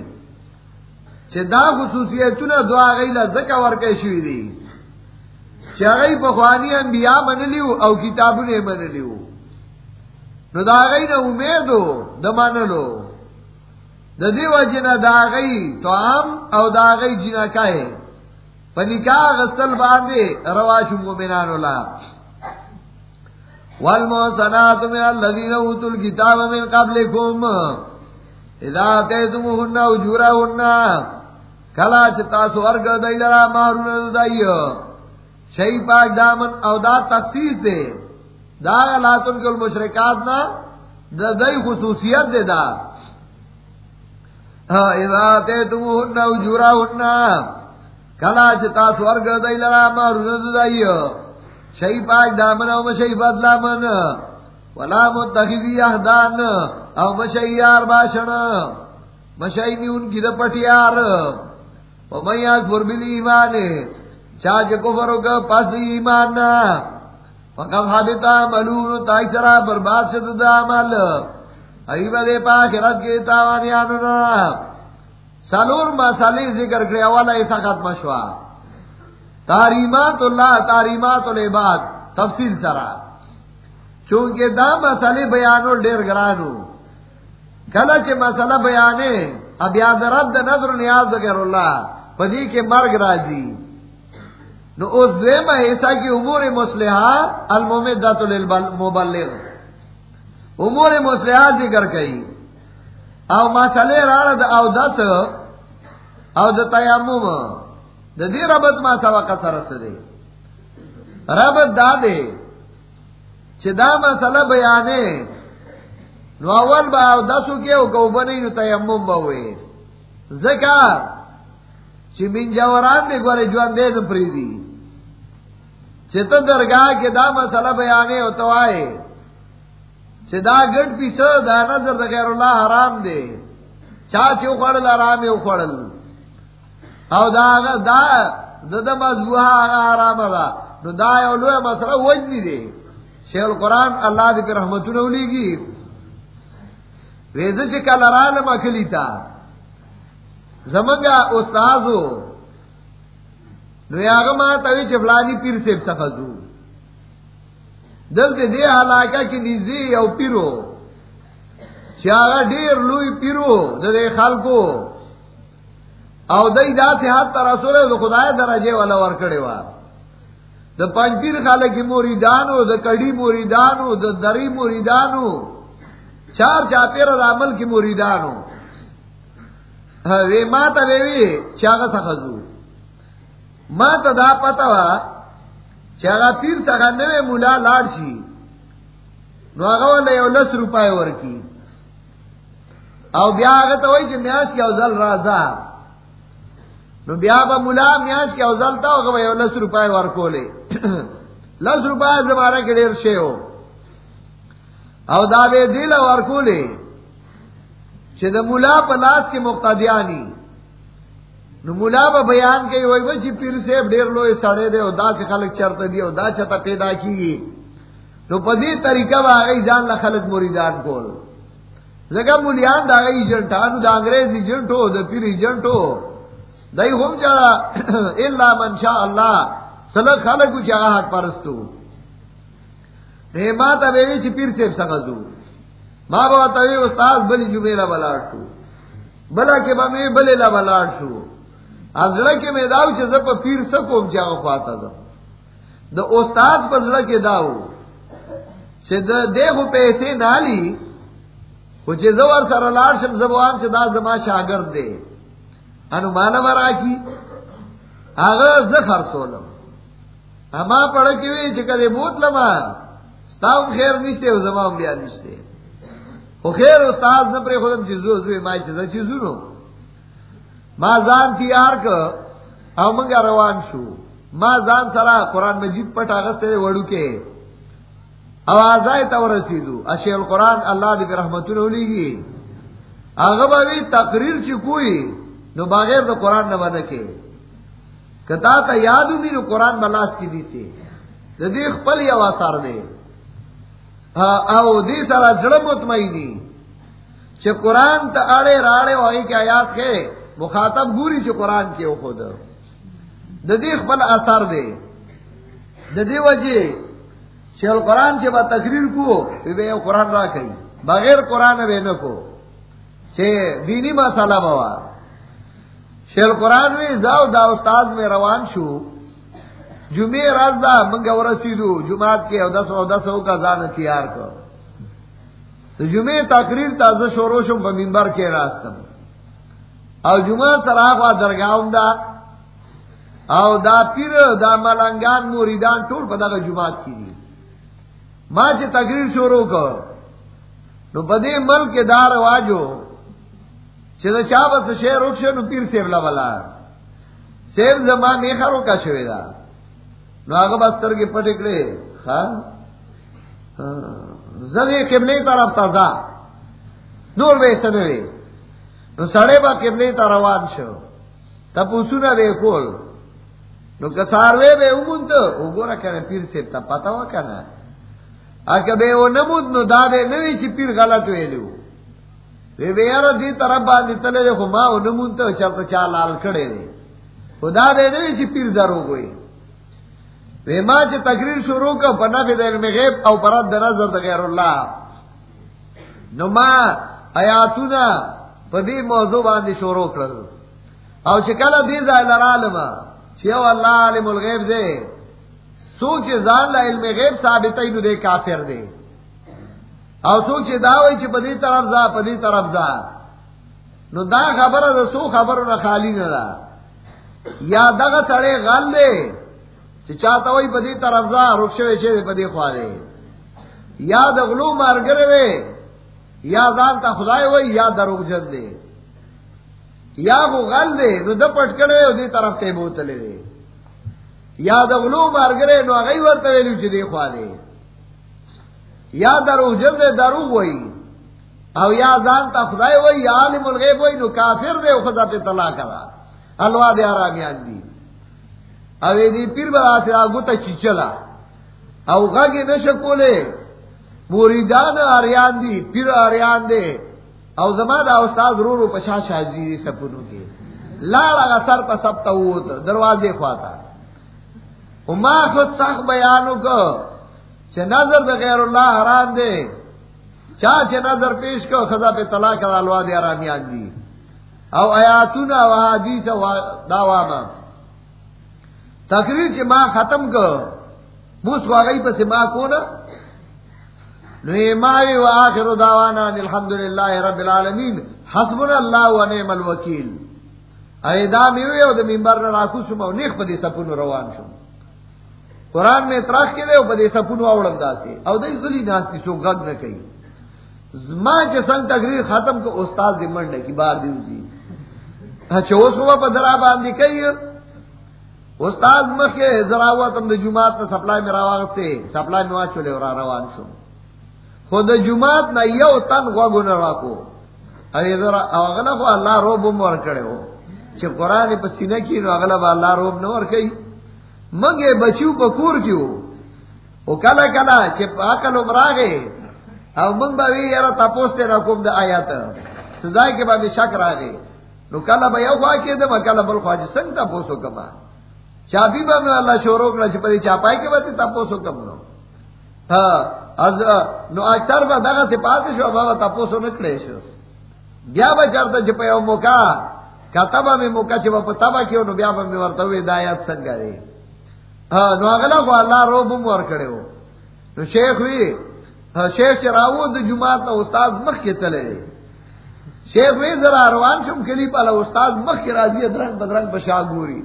دا خصوصیت دعا گئی زکا ورکے شوی دی چگئی پخوانی انبیاء من لیو او کتابوں نے من لیو نو دا غی نا امیدو دا منلو. دا دیو جنا دا غی تو عام او دا غی جنا کئے پا نکاح غستل باندے رواشو مومنان اللہ والمحسنات من الذین اوتوا الكتاب من قبلكم. اذا اتيتموهن اجورهن کلا چتا سورگ دای لرا مہرون دای شی پاک دامن او دا تخصیص دے. دا لاتن کے المشرکات نا دا دئی خصوصیت دے دا. ہاں، اذا تیتموہن اجورہن کلا چتا سورگ دائی لرا مارون دائی. شئی پاک دامن او مشئی بدلا من، ولا متخذی احدان، او مشئی یار باشن. مشئی نیون کی دا پٹیار. ومن یاکفر بلی ایمان چاہ چاچ کفر کا پس ایمان. نا فقط حبتا ملون تائی سرا برباد سے دا عمل. ایبا دے پا خیرت کے تاوانی آنونا سالور مسالی ذکر کرے، اولا ایسا ختم شوا. تاریمات اللہ، تاریمات العباد، تفصیل سرا۔ چونکہ دا مسئلے بیانو ڈیر گرانو۔ کلچ مسئلہ بیانے، اب یاد رد نظر نیاز ذکر اللہ، پدی کے مرگ راجی نو اس دویم ایسا کی امور مسلحہ المومدت للمبلغ امور مسلحہ ذکر کئی۔ او مسئلے رارد او دت او د تیمم۔ د دې ربط ما سوا کا سره دے ربط دا دے چې دا مسئلہ بیانې. نو اول با او دسو کې او کو بنې نو تیمم به وي. زکا چې من جوړان دې ګوره ژوند دې پری دي چت درگاہ کے دا مسئلہ بیانے ہو تو آئے چدا گڑ پیسو دا نظر دا غیر اللہ حرام دے چاہ چاچ اخوڑل حرام اخوڑل او دا آغا دا دا دا مذبوحا آغا حرام دا نو دا یو لوے مسئلہ وجنی دے شیخ القرآن اللہ دی پر رحمتو نولی گی ویزا چکا لرالم اکلی تا زمانگا استازو نو یاغه ما توی چې فلانی پیر سیب څخه دو دلته دې علاقه کې نږدې یو پیرو. چې هغه ډیر لوی پیرو د دې خلکو. او دای داسې حد تر رسول د خدای درجه ولا ور کړی و. د پنځ پیر خلک مریدانو د کډی مریدانو د دری مریدانو چار چا پیر عمل کې مریدانو وی ما ته وی چې هغه څخه ما تا دا پتا وا چاگا پیر ساگا نوے مولا لاڑ شی نو آگا والا یو لس روپای ورکی او بیا آگا تا وی چی میاش کی اوزل رازا نو بیا با مولا میاش کی اوزل تا آگا یو لس روپای ورکو لے لس روپای زمارا کے دیر شے ہو او دا بے دیل ورکو لے چی دا مولا پلاس کے مقتدیانی. نو مولا با بیان کئی وی بچی پیر سیب دیر لوی سڑے دے او دا سی خلق چرت دی او دا چتا پیدا کی گی نو پا دی طریقہ با آگئی جان لخلق مریدان کول. زگا مولیان دا غی ایجنٹ آنو دا انگریز agent the Pir agent who دای هم چا الا من شاء الله۔ سلک خلق چا حق پرستو۔ نه ما ته پیر سیب څنګه ما به ته وی استاد بلی جمعه بلاړ شو بلا کې به مې بلې لا بلاړ شو ازړه کې مې داو چې زپ پیر سکوم چا خواته ده د استاد په ځړه کې داو۔ چې د دغه پیسې نالي خو زور سره لاړ شم زبوان چې دا زما شاګرد دی انو مرا کی؟ هغه زفر سولم اما پړه کې وی چې کله بوتلم ستاو خیر نشته او زما بیا نشته خو خیر استاد نه پرې خودم چې زو زو ما چې چې زو ما ځان تیار ک او موږ روان شو. ما ځان سره قران مجید پټ هغه سره وړو کې اوازای تا ورسیدو. اشی القرآن اللہ دی رحمتون ہولیگی آغا باوی تقریر چی کوئی؟ نو بغیر دا قرآن نہ بنکے کتا تا یادو بھی نو قرآن بلاس کی دیتے دا دیخ پل یا واسار دے او دی سارا جڑ مطمئنی چھ قرآن تا اڑے راڑے وہی کی آیات کے مخاطب گوری چھ قرآن کے او خود دا دیخ پل اثر دے دا دی وجہ شیل قرآن سے با تقریر کو بے قرآن را کئی بغیر قرآن بے نکو چھے دینی مسئلہ بوا شیل قرآن میں داو دا استاد میں روان شو. جمعے راز دا منگا ورسیدو، جمعات کے او دس او دس او کا زان تیار کر. تو جمعے تقریر تازہ شورو شم پا منبر کے راستم. او جمعہ سراغ و درگاہم دا، او دا پیر، دا ملنگان، موریدان ٹول پا دا جمعات کی دی. ماں سے تقریر شروع کر، نو بدے مل کے دار واجو چا چا بس شیر اٹھ نو پیر سیب لا سیب زمان زما میخارو کا شویدا نو آگا بستر کے پٹکڑے ہاں زدے قبلے طرف تا نور بے سنوے نو سڑے با قبلے تا روان شو. تا پوسونا بے کول. نو کساروے بے امون تو او اگورا کنے پیر سیب تا پتا ہوا کنا اکبے او نمود نو دا بے نوی چی پیر غلط ویلو. وی بے یارا دی طرف باندی تلے دے خو ما او نمود تو چلتا چا لال کڑے دے خدا بے نوی چی پیر درو گوئی وی ما چی تقریر شروع کر پا نفی دا علم غیب او پرد دا نظر دا غیر اللہ نو ما آیاتونا پا دی موضوع باندی شروع کر او چکل دی زائل رالم چیو اللہ علم الغیب دے سوچ زان لا علم غیب ثابت نو دے کافر دے او سوچ دا وای چې پدی طرف ځا پدی طرف ځا نو دا خبره ده سو خبرو نه خالی نه ده. یا دغه سړی غل دی چې چاته وای پدی طرف ځا رخصه شي پدی خوا دی. یا د غلو مارګره دی، یا ځان ته خدای وای یا دروغ جن دی. یا غو غل دی، نو د پټ کړي او دی طرف ته بوتلې دی. یا دغلو مارگرے نو اگئی ورطا ویلو چی دے خوا دے یا درو جز درو وئی، او یا زان تا خدای وئی، یا عالم الغیب وئی، نو کافر دے خدا پہ طلاق کرا الوا دے آرامیان دی او دی پیر برا سے آگو تا چی چلا او غاگی نشکولے موریدان آریان دی پیر آریان دے او زمان دا استاد رو رو پشا شاہدی سپنو کے لاڑا گا سر تا سب تا دروازے خواتا ما خود سخ بیانو کو چھ نظر دا غیر اللہ حرام دے چاہ چھ نظر پیش کو خدا پہ طلاق الوا دے آرامیان دی. او آیاتونا و حدیث و داواما تقریر چھ ما ختم کو موس کو آگئی پس ما کونا نو ایماوی و آخر دعوانا الحمدللہ رب العالمین. حسبنا اللہ و نعم الوکیل. ایدا میوی او د منبر نه راکو شم او نیخ په دې سپونو روان شم قرآن میں تراخ کے دے بدے سپن واؤڑ دا سے او دئی گلی ناس کی سو گد نہ کئی. زما کے سنگ تقریر ختم کو استاد دی منڈے کی بار دیو جی. اچھا اس کو پر ذرا باندھی کئی. استاد مخ کے ذرا ہوا تم دے جمعات میں سپلائی میں روا سپلائی میں چلے اور روان شو. خود جمعات نہ یو تن غوا گن راکو. ارے ذرا اغلا کو اللہ روب مور کڑے ہو. چھ قرآن پسینہ کی نو اغلا اللہ روب نہ ور کئی. منگے بچیو پا کور کیو او کلا کلا چھ پا کلو مراغے او من با وی یرا تپوس تے رکوم دا آیات سزای کے بعد شک را گئی نو کلا با یو خواہ کے دم کلا بل خواہ سنگ تپوسو کما چاپی با من اللہ شورو کنا چپا دی چاپائی کے بعد تپوسو کم نو. از، نو اکتر با دغا سے پاتے شو بابا تپوسو نکڑے شو. بیا با چرتا چپا یو موکا کتبا میں موکا چپا پا تبا کیو نو بیا با میں ورطوی دایات سنگا دی؟ نو اگلا خواہ اللہ رو بم ور کڑے ہو نو شیخ ہوئی شیخ چراو د جماعت نہ استاد مخ کے چلے شیخ وی ذرا روان شم کلی پالا استاد مخ کے راضی درنگ بدرنگ بشا گوری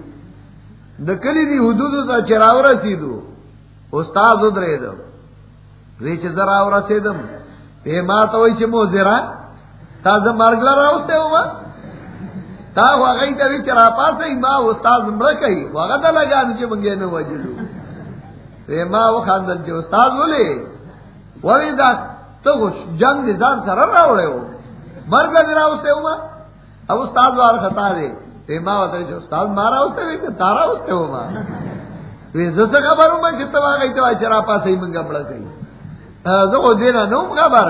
د کلی دی حدود تا چراو رسیدو استاد ادرے دو وی چ ذرا اور رسیدم اے ما تو وی چ مو ذرا تا ز مرگ لرا اوستے ہوا تا ہوا گئی تے وی چرا پاس ما استاد مر کئی وغه دا لگا چ منگے نو وجلو اے ما و خاندل چ استاد بولے وہی دا تو جنگ دی دان سر راوڑے ہو مر گا جرا اسے ہوا اب استاد وار خطا دے تے ما وتا جو استاد مارا اسے وی تے تارا اسے ہو ہوا وی ز سے خبر ہوں میں جتوا گئی تو چرا پا صحیح منگا بڑا گئی زو کو دینا نو خبر.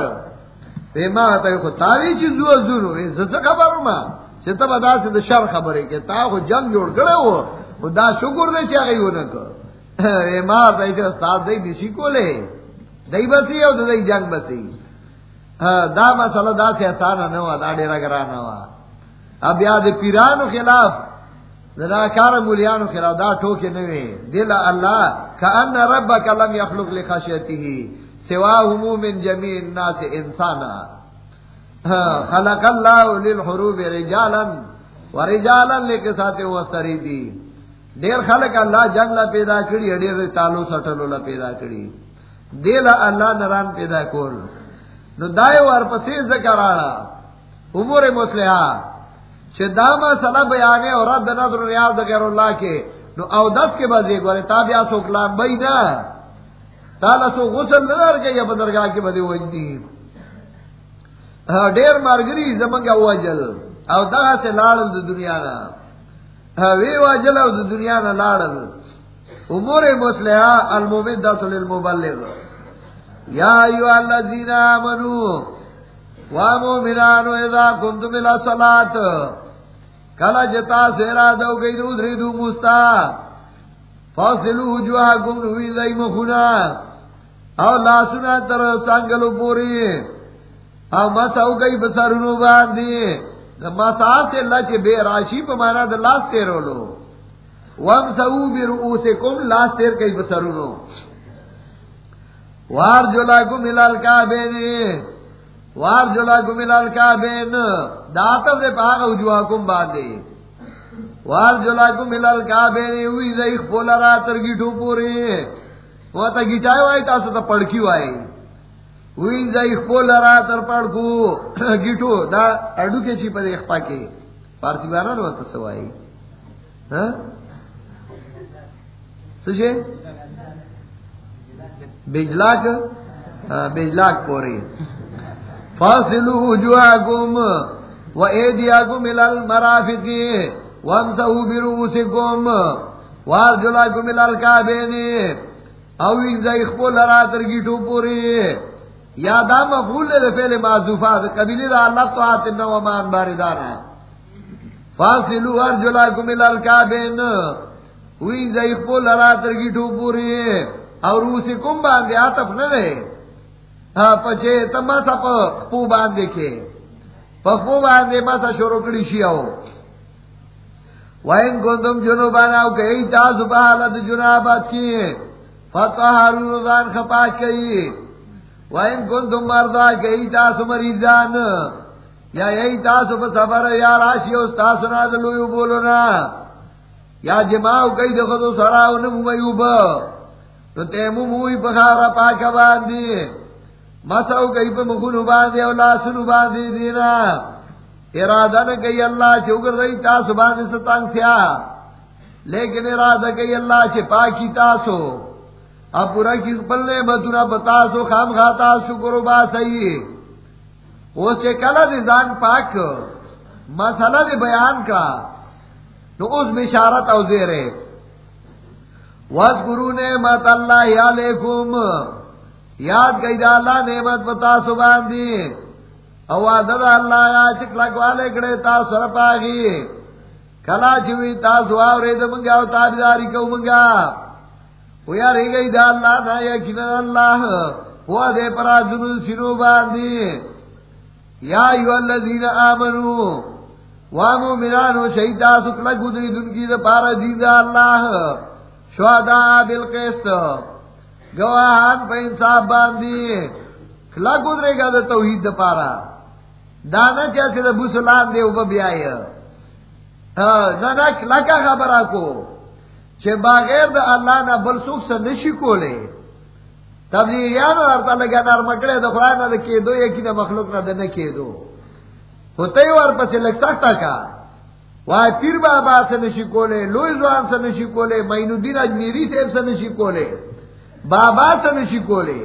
تے ما وتا کو تاوی چیز زو زو وی ز خبر ہوں میں چتا بدا سے شر خبر ہے کہ تا کو جنگ جوڑ گڑے ہو خدا شکر دے چا گئی ہونا کو اے ما تے جو استاد دے دیسی کو لے دئی بسی او دئی جنگ بسی. دا مسئلہ دا سے آسان نہ ہوا دا ڈیرا گرا نہ ہوا اب یاد پیرانو خلاف دا کار مولیانو خلاف دا ٹوکے نوے دل اللہ کأن ربک لم یخلق لخشیته سوا ہمو هموم جمیع الناس انسانا. خلق اللہ للحروب رجالا ورجالا لکسات وستریدی دیر خلق اللہ جنگ لا پیدا کری، دیر تالو سٹلو لا پیدا کری۔ دیلا اللہ نران پیدا کول۔ نو دائے وار پسی ذکر آڑا امور مسلحہ۔ چھ داما صلاح بیانے اور رد نظر ریاض غیر اللہ کے۔ نو او دس کے بعد ایک وارے تابعہ سو کلام بئی نا تالا سو غسل نظر کے یا بدرگاہ کے بعد وجدی دیر مارگری زمانگا وجل. او دا سے لارل دو دنیا نا وی وجل او دو دنیا نا لارل امور مسلحہ المومدت للمبلغ. یا ایو الذین آمنو وامومنانو اذا کنتم الى صلات کلا جتا سیرا دو گئی دو دری دو مستا فاصلو جواکم نوی زی مخونا او لاسنا تر سانگلو پوری او مساو گئی بسرنو باندی. مسا سے اللہ چے بے راشی پا مانا دا لاس تیرو لو وم سو بی رؤوسکم لاس تیر کئی بسرونو وار جلا کو ملال کا بین وار جلا کو ملال کا بین داتم دے پاگ اجوا کم باندے وار جلا کو ملال کا بین ہوئی زیخ پولا را تر گیٹو پورے وہ تا گیٹائے وائی تاسو تا پڑکی وائی. ہوئی زیخ پڑکو گیٹو دا اڈو کے چی پر پارسی بانا رو تا سوائی سوچے بجلاک؟ بجلاک پوری فاصلو وجوہکم و ایدیاکم الالمرافقی وامسہو بروسکم وارجلاکم او انزا اخپو گیٹو پوری یا دا مفعول دے فعل معذوفات قبیلی دا اللہ تو آتے نو امان باردانا فاصلو ارجلاکم الالکابین وی زیخ پو لرا ترگی ٹو پوری ہے. اور روسی کم باندے آتف نہ دے. ہاں، پچے تما سا پو باندے کے. پپو باندے ما سا شروع کری شیعو وین کو تم جنو باناو کئی تاسو بحالت جنابت کی فتح حرون روزان خپا کئی. وین کو تم مردا کئی تاسو مریضان یا یہی تاسو پا سفر یا راشی استاسو نادلویو بولو نا. یا جماعو کئی دخدو سراو نمو میوبا نو تیمو موی پخارا پاکا باندی. مساو کئی پا مخونو باندی او لاسنو باندی دینا. ارادہ نہ کئی اللہ چوگر رئی تاسو باندی ستانگ سیا. لیکن ارادہ کئی اللہ چھ پاکی تاسو. اب پورا کس کی پلنے بتونا بتاسو خام خاتا شکر با سئی وہ سے کلا دی زان پاک مسئلہ دی بیان کا۔ نو اس میں بشارت او زیرے وَذْكُرُوا نِعْمَةَ اللَّهِ عَلَيْكُمْ یاد گئی دا اللہ نعمت بتا سبان دی او عدد اللہ یا چکلک والے کڑے تا سر پاگی۔ کلا چوی تا سواو رید منگا او تابداری کو منگا۔ او یا رہ گئی دا اللہ نا یکن اللہ ہوا دے پرا جنو سنو باندی یا یو ایو اللذین آمنو وامو منانو شہیدہ سکلک گدری دن کی دا پارا دین دا اللہ۔ شہدہ بالقسط۔ گواہان پہ انصاف باندھی۔ کھلا گزرے گا دا توحید دا پارا۔ دانا چاہتے دا بسلان دے اوپا بیائی ہاں، نانا، کھلا کا خبر آکو؟ چھے باغیر دا اللہ نا بل سوک سا نشی کولے. تبلیغیانو ارتا لگا نار مکڑے دا خدا نا دا کی دو یکی دا مخلوق نا دا نکی دو ہوتا ہی وار پسے لگ سکتا کا وہاں پیر بابا سے نشی کولے لوئی زوان سے نشی کولے مین الدین اجمیری سے سے نشی کولے، بابا سے نشی کولے.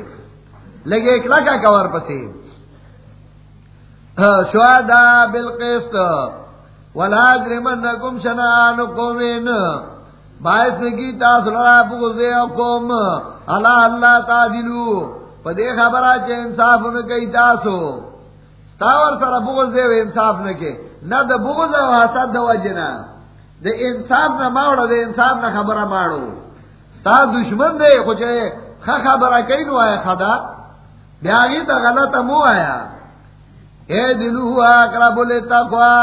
لگے ایک لگا کور پسی. شہدا بالقسط. ولا جرمنکم شنان قومین. باعث نکی تاثر را بغضے قوم۔ علا اللہ تعدلو پدے خبرہ چے انصاف نکی تاسو۔ ستاور سر بغض دے و انصاف نکے نہ دا بغض و حسد دا وجنا دا انصاف نہ ماڑو دا انصاف نہ خبرہ ماڑو ستا دشمن دے خوچے خا خبرہ کئی نو آئے خدا۔ بیاگی تا غلط مو آیا۔ اے دلو ہوا اقرب لتقوا۔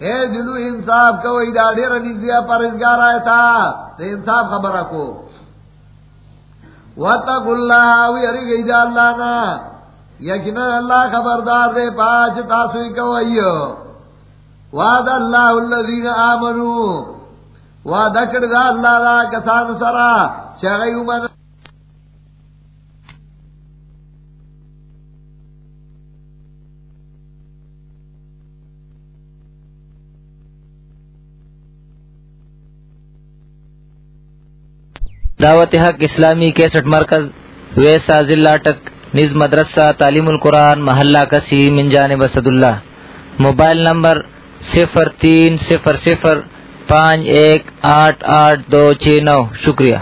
اے دلو، انصاف کو ایدا دیر نزدیا پرزگار آئے تھا تو انصاف خبرہ کو. وَتَقُ اللَّهَ وَيَرِقَ اِذَا اللَّهَ نَا یقینا اللہ خبردار دے پاچ تاسوی کو ایو وعد اللہ الذین آمنو. وعد اکڑ دا اللہ دا کسان سرا چاگئی من
دعوت حق اسلامی کیسٹ مرکز ویسا ضلع ٹک نز مدرسہ، تعلیم القرآن، محلہ کسی منجان صد اللہ موبائل نمبر صفر تین صفر صفر پانچ ایک آٹھ آٹھ دو چھ نو۔ شکریہ۔